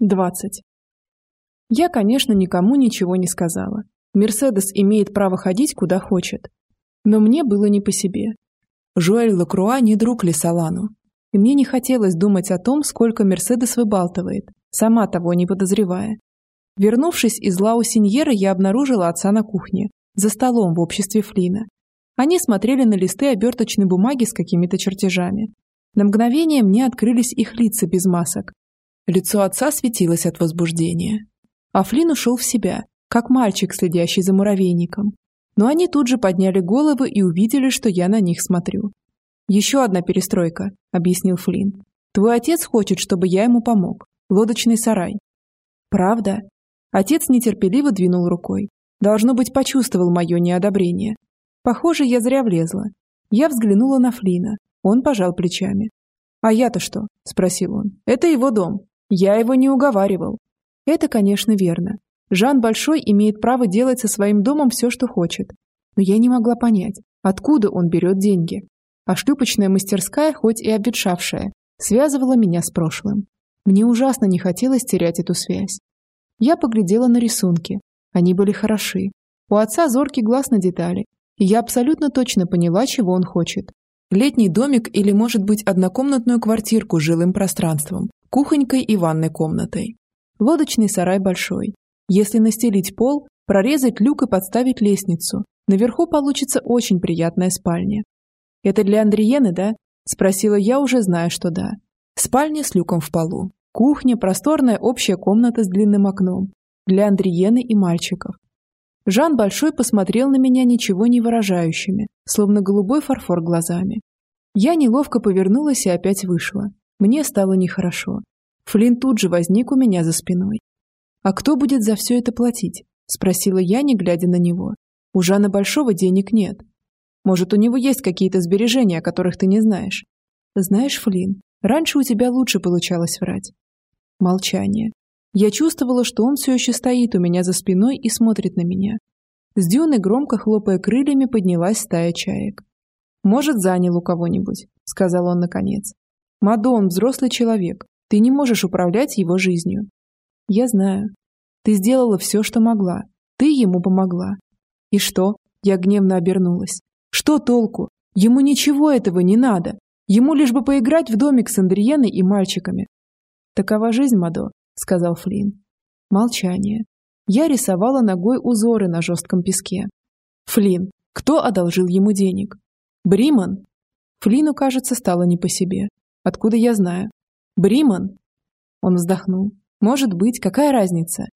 20. Я, конечно, никому ничего не сказала. Мерседес имеет право ходить куда хочет. Но мне было не по себе. Жуэль Лакруа не друг Лесолану. И мне не хотелось думать о том, сколько Мерседес выбалтывает, сама того не подозревая. Вернувшись из Лаусиньера, я обнаружила отца на кухне, за столом в обществе Флина. Они смотрели на листы оберточной бумаги с какими-то чертежами. На мгновение мне открылись их лица без масок, Лицо отца светилось от возбуждения. А Флин ушел в себя, как мальчик, следящий за муравейником. Но они тут же подняли головы и увидели, что я на них смотрю. «Еще одна перестройка», — объяснил Флин. «Твой отец хочет, чтобы я ему помог. Лодочный сарай». «Правда?» Отец нетерпеливо двинул рукой. Должно быть, почувствовал мое неодобрение. Похоже, я зря влезла. Я взглянула на Флина. Он пожал плечами. «А я-то что?» – спросил он. «Это его дом. Я его не уговаривал. Это, конечно, верно. Жан Большой имеет право делать со своим домом все, что хочет. Но я не могла понять, откуда он берет деньги. А шлюпочная мастерская, хоть и обветшавшая, связывала меня с прошлым. Мне ужасно не хотелось терять эту связь. Я поглядела на рисунки. Они были хороши. У отца зоркий глаз на детали, и я абсолютно точно поняла, чего он хочет. Летний домик или, может быть, однокомнатную квартирку с жилым пространством, кухонькой и ванной комнатой. Лодочный сарай большой. Если настелить пол, прорезать люк и подставить лестницу, наверху получится очень приятная спальня. «Это для Андриены, да?» – спросила я, уже зная, что да. Спальня с люком в полу. Кухня, просторная общая комната с длинным окном. Для Андриены и мальчиков. Жан Большой посмотрел на меня ничего не выражающими, словно голубой фарфор глазами. Я неловко повернулась и опять вышла. Мне стало нехорошо. Флинн тут же возник у меня за спиной. «А кто будет за все это платить?» – спросила я, не глядя на него. «У Жана Большого денег нет. Может, у него есть какие-то сбережения, о которых ты не знаешь?» «Знаешь, Флинн, раньше у тебя лучше получалось врать». Молчание. Я чувствовала, что он все еще стоит у меня за спиной и смотрит на меня. С дюны, громко хлопая крыльями, поднялась стая чаек. «Может, занял у кого-нибудь», — сказал он наконец. «Мадон, взрослый человек. Ты не можешь управлять его жизнью». «Я знаю. Ты сделала все, что могла. Ты ему помогла». «И что?» — я гневно обернулась. «Что толку? Ему ничего этого не надо. Ему лишь бы поиграть в домик с Андриеной и мальчиками». «Такова жизнь, Мадо сказал Флинн. Молчание. Я рисовала ногой узоры на жестком песке. Флинн, кто одолжил ему денег? Бриман? Флину, кажется, стало не по себе. Откуда я знаю? Бриман? Он вздохнул. Может быть, какая разница?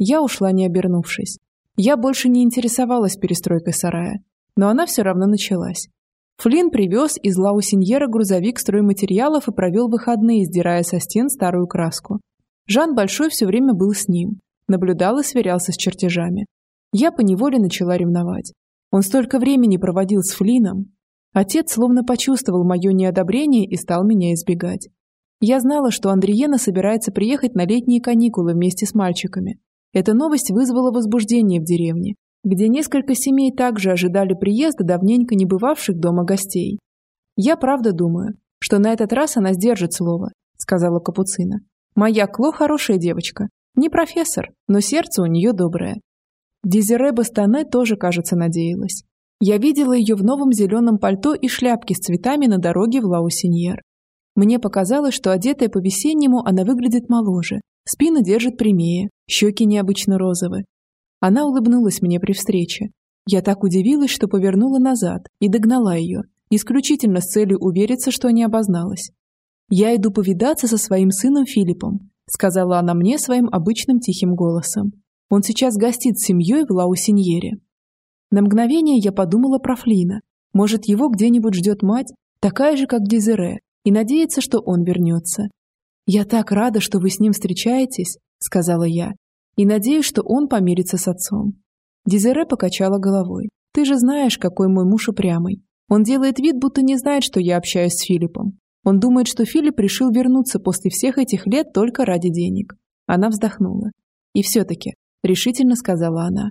Я ушла, не обернувшись. Я больше не интересовалась перестройкой сарая, но она все равно началась. Флинн привез из Лаусиньера грузовик стройматериалов и провел выходные, сдирая со стен старую краску. Жан Большой все время был с ним, наблюдал и сверялся с чертежами. Я поневоле начала ревновать. Он столько времени проводил с Флином. Отец словно почувствовал мое неодобрение и стал меня избегать. Я знала, что Андриена собирается приехать на летние каникулы вместе с мальчиками. Эта новость вызвала возбуждение в деревне, где несколько семей также ожидали приезда давненько не бывавших дома гостей. «Я правда думаю, что на этот раз она сдержит слово», — сказала Капуцина. Моя Кло хорошая девочка. Не профессор, но сердце у нее доброе. Дезире Бастане тоже, кажется, надеялась. Я видела ее в новом зеленом пальто и шляпке с цветами на дороге в Лаусиньер. Мне показалось, что одетая по-весеннему она выглядит моложе, спину держит прямее, щеки необычно розовые. Она улыбнулась мне при встрече. Я так удивилась, что повернула назад и догнала ее, исключительно с целью увериться, что не обозналась. «Я иду повидаться со своим сыном Филиппом», сказала она мне своим обычным тихим голосом. «Он сейчас гостит с семьей в Лаусиньере». На мгновение я подумала про Флина. Может, его где-нибудь ждет мать, такая же, как Дезире, и надеется, что он вернется. «Я так рада, что вы с ним встречаетесь», — сказала я, «и надеюсь, что он помирится с отцом». Дезире покачала головой. «Ты же знаешь, какой мой муж упрямый. Он делает вид, будто не знает, что я общаюсь с Филиппом. Он думает, что Филипп решил вернуться после всех этих лет только ради денег. Она вздохнула. И все-таки, решительно сказала она,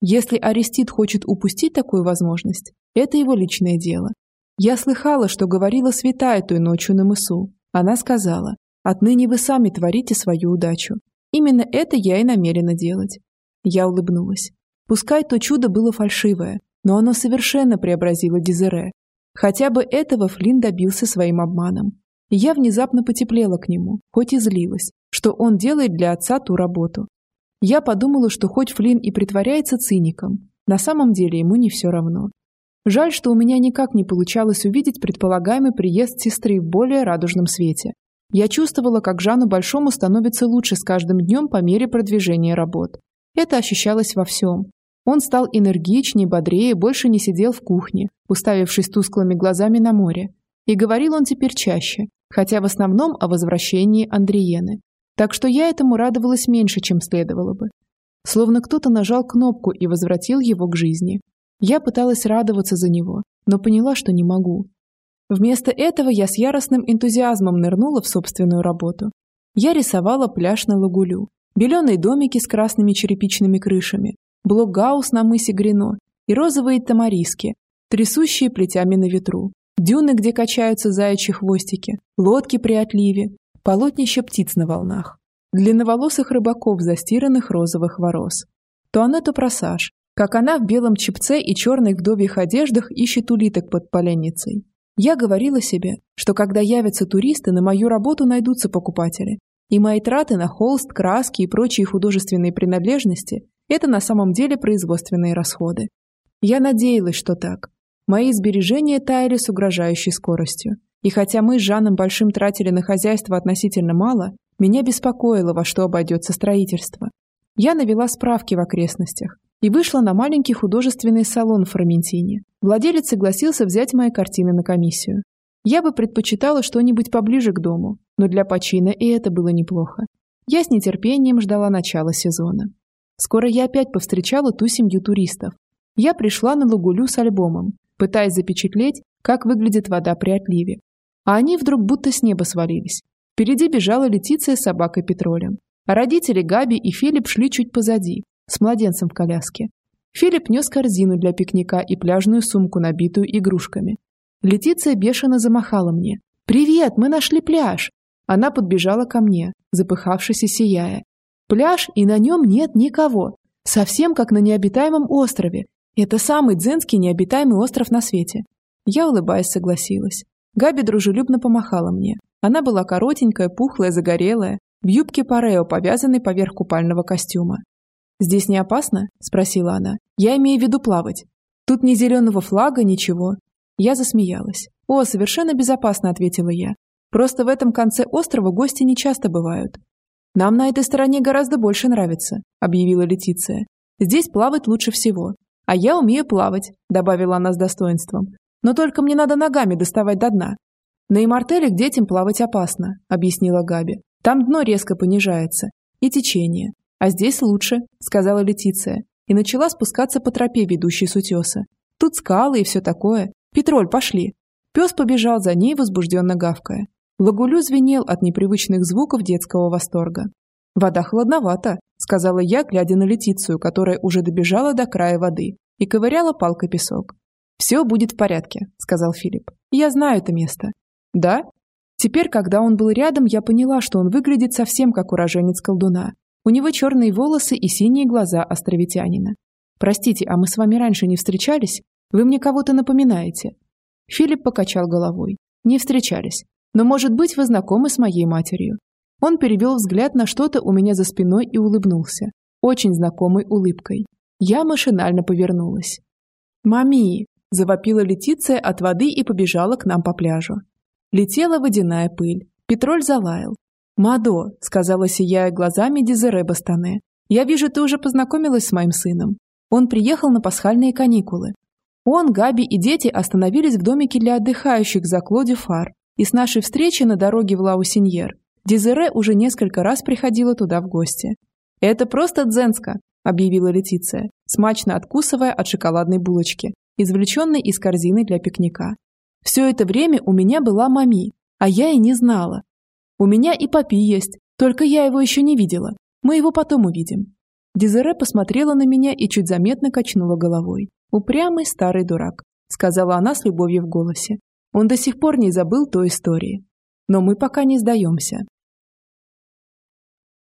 если Арестит хочет упустить такую возможность, это его личное дело. Я слыхала, что говорила святая той ночью на мысу. Она сказала, Отныне вы сами творите свою удачу. Именно это я и намерена делать. Я улыбнулась. Пускай то чудо было фальшивое, но оно совершенно преобразило Дизере. Хотя бы этого Флинн добился своим обманом. Я внезапно потеплела к нему, хоть и злилась, что он делает для отца ту работу. Я подумала, что хоть Флинн и притворяется циником, на самом деле ему не все равно. Жаль, что у меня никак не получалось увидеть предполагаемый приезд сестры в более радужном свете. Я чувствовала, как Жану Большому становится лучше с каждым днем по мере продвижения работ. Это ощущалось во всем. Он стал энергичнее, бодрее, больше не сидел в кухне, уставившись тусклыми глазами на море. И говорил он теперь чаще, хотя в основном о возвращении Андриены. Так что я этому радовалась меньше, чем следовало бы. Словно кто-то нажал кнопку и возвратил его к жизни. Я пыталась радоваться за него, но поняла, что не могу. Вместо этого я с яростным энтузиазмом нырнула в собственную работу. Я рисовала пляж на Лагулю, беленые домики с красными черепичными крышами, блокгаус на мысе Грино и розовые тамариски, трясущие плетями на ветру, дюны, где качаются заячьи хвостики, лодки при отливе, полотнище птиц на волнах, длинноволосых рыбаков, застиранных розовых ворос. То она, то просаж, как она в белом чепце и черных вдовьих одеждах ищет улиток под поленницей. Я говорила себе, что когда явятся туристы, на мою работу найдутся покупатели, и мои траты на холст, краски и прочие художественные принадлежности – это на самом деле производственные расходы. Я надеялась, что так. Мои сбережения таяли с угрожающей скоростью. И хотя мы с Жаном Большим тратили на хозяйство относительно мало, меня беспокоило, во что обойдется строительство. Я навела справки в окрестностях и вышла на маленький художественный салон в Фроментине. Владелец согласился взять мои картины на комиссию. Я бы предпочитала что-нибудь поближе к дому, но для почина и это было неплохо. Я с нетерпением ждала начала сезона. Скоро я опять повстречала ту семью туристов. Я пришла на Лагулю с альбомом, пытаясь запечатлеть, как выглядит вода при отливе. А они вдруг будто с неба свалились. Впереди бежала Летиция с собакой Петролем. Родители Габи и Филипп шли чуть позади, с младенцем в коляске. Филипп нес корзину для пикника и пляжную сумку, набитую игрушками. Летиция бешено замахала мне. «Привет, мы нашли пляж!» Она подбежала ко мне, запыхавшись и сияя. «Пляж, и на нем нет никого. Совсем как на необитаемом острове. Это самый дзенский необитаемый остров на свете». Я, улыбаясь, согласилась. Габи дружелюбно помахала мне. Она была коротенькая, пухлая, загорелая, в юбке парео, повязанной поверх купального костюма. «Здесь не опасно?» – спросила она. «Я имею в виду плавать. Тут ни зеленого флага, ничего». Я засмеялась. «О, совершенно безопасно», – ответила я. «Просто в этом конце острова гости не часто бывают». «Нам на этой стороне гораздо больше нравится», – объявила Летиция. «Здесь плавать лучше всего. А я умею плавать», – добавила она с достоинством. «Но только мне надо ногами доставать до дна». «На Имартеле к детям плавать опасно», – объяснила Габи. «Там дно резко понижается. И течение. «А здесь лучше», — сказала Летиция, и начала спускаться по тропе, ведущей с утеса. «Тут скалы и все такое. Петроль, пошли!» Пес побежал за ней, возбужденно гавкая. Лагулю звенел от непривычных звуков детского восторга. «Вода холодновата», — сказала я, глядя на Летицию, которая уже добежала до края воды и ковыряла палкой песок. «Все будет в порядке», — сказал Филипп. «Я знаю это место». «Да?» Теперь, когда он был рядом, я поняла, что он выглядит совсем как уроженец колдуна. У него черные волосы и синие глаза островитянина. «Простите, а мы с вами раньше не встречались? Вы мне кого-то напоминаете?» Филипп покачал головой. «Не встречались. Но, может быть, вы знакомы с моей матерью?» Он перевел взгляд на что-то у меня за спиной и улыбнулся. Очень знакомой улыбкой. Я машинально повернулась. «Мами!» – завопила Летиция от воды и побежала к нам по пляжу. Летела водяная пыль. Петроль залаял. «Мадо», — сказала сияя глазами Дезере Бастане, — «я вижу, ты уже познакомилась с моим сыном. Он приехал на пасхальные каникулы. Он, Габи и дети остановились в домике для отдыхающих за Клоди Фар, и с нашей встречи на дороге в Лаусиньер Дезере уже несколько раз приходила туда в гости. «Это просто дзенска», — объявила Летиция, смачно откусывая от шоколадной булочки, извлеченной из корзины для пикника. «Все это время у меня была мами, а я и не знала, у меня и папи есть, только я его еще не видела. Мы его потом увидим». Дезире посмотрела на меня и чуть заметно качнула головой. «Упрямый старый дурак», — сказала она с любовью в голосе. «Он до сих пор не забыл той истории. Но мы пока не сдаемся.